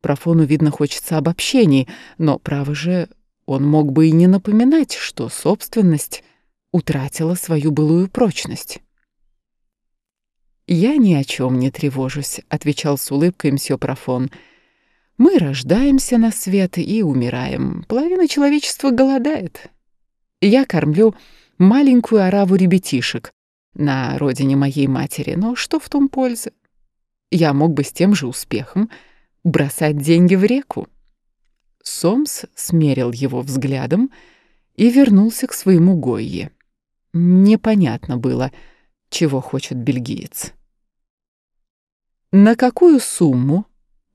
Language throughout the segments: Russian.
Профону, видно, хочется обобщений, но, право же, он мог бы и не напоминать, что собственность утратила свою былую прочность. «Я ни о чем не тревожусь», — отвечал с улыбкой мсье Профон. «Мы рождаемся на свет и умираем. Половина человечества голодает. Я кормлю маленькую ораву ребятишек на родине моей матери, но что в том пользы? Я мог бы с тем же успехом бросать деньги в реку». Сомс смерил его взглядом и вернулся к своему Гойе. Непонятно было, чего хочет бельгиец. «На какую сумму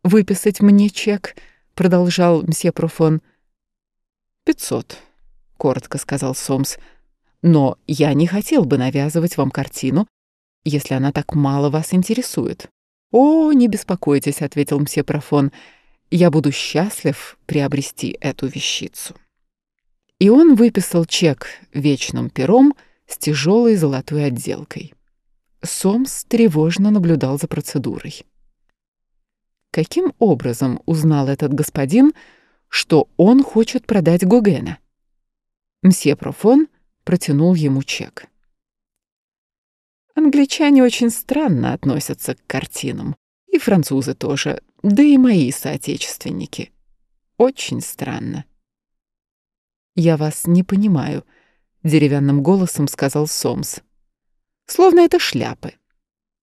выписать мне чек?» — продолжал мсье Профон. «Пятьсот», — коротко сказал Сомс. «Но я не хотел бы навязывать вам картину, если она так мало вас интересует». «О, не беспокойтесь», — ответил мсье Профон. «Я буду счастлив приобрести эту вещицу». И он выписал чек вечным пером с тяжелой золотой отделкой. Сомс тревожно наблюдал за процедурой. Каким образом узнал этот господин, что он хочет продать Гогена? Мсье Профон протянул ему чек. Англичане очень странно относятся к картинам, и французы тоже, да и мои соотечественники. Очень странно. «Я вас не понимаю», — деревянным голосом сказал Сомс. Словно это шляпы,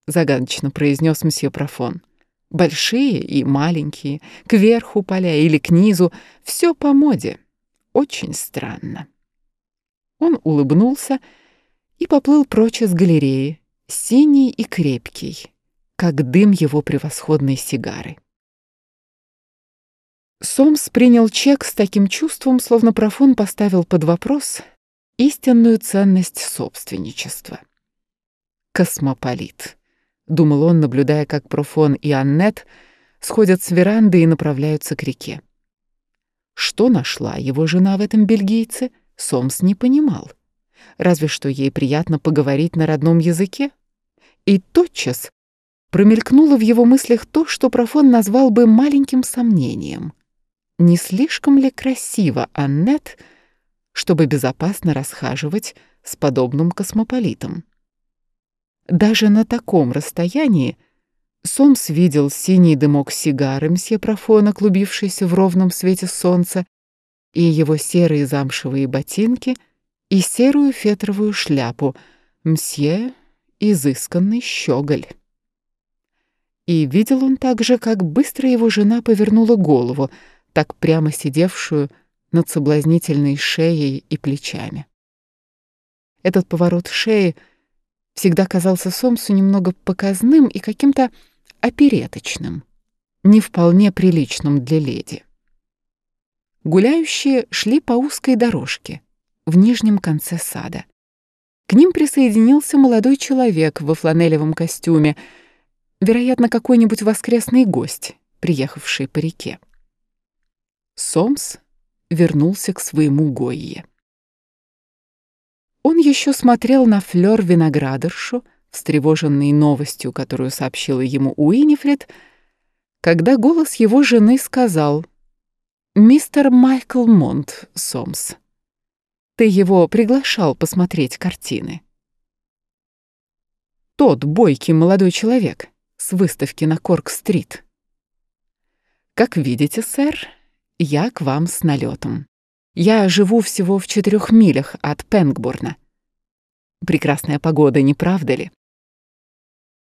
загадочно произнес мсье Профон. Большие и маленькие, кверху поля или к низу, все по моде. Очень странно. Он улыбнулся и поплыл прочь из галереи, синий и крепкий, как дым его превосходной сигары. Сомс принял чек с таким чувством, словно Профон поставил под вопрос истинную ценность собственничества космополит», — думал он, наблюдая, как Профон и Аннет сходят с веранды и направляются к реке. Что нашла его жена в этом бельгийце, Сомс не понимал. Разве что ей приятно поговорить на родном языке. И тотчас промелькнуло в его мыслях то, что Профон назвал бы маленьким сомнением. Не слишком ли красиво Аннет, чтобы безопасно расхаживать с подобным космополитом? Даже на таком расстоянии Сомс видел синий дымок сигары мсье Профона, клубившийся в ровном свете солнца, и его серые замшевые ботинки, и серую фетровую шляпу, мсье изысканный щеголь. И видел он также, как быстро его жена повернула голову, так прямо сидевшую над соблазнительной шеей и плечами. Этот поворот шеи — всегда казался Сомсу немного показным и каким-то опереточным, не вполне приличным для леди. Гуляющие шли по узкой дорожке в нижнем конце сада. К ним присоединился молодой человек во фланелевом костюме, вероятно, какой-нибудь воскресный гость, приехавший по реке. Сомс вернулся к своему Гойе. Он еще смотрел на флёр виноградаршу, встревоженный новостью, которую сообщила ему Уинифред, когда голос его жены сказал «Мистер Майкл Монт, Сомс, ты его приглашал посмотреть картины». Тот бойкий молодой человек с выставки на Корк-стрит. «Как видите, сэр, я к вам с налетом. Я живу всего в четырех милях от Пенгборна. Прекрасная погода, не правда ли?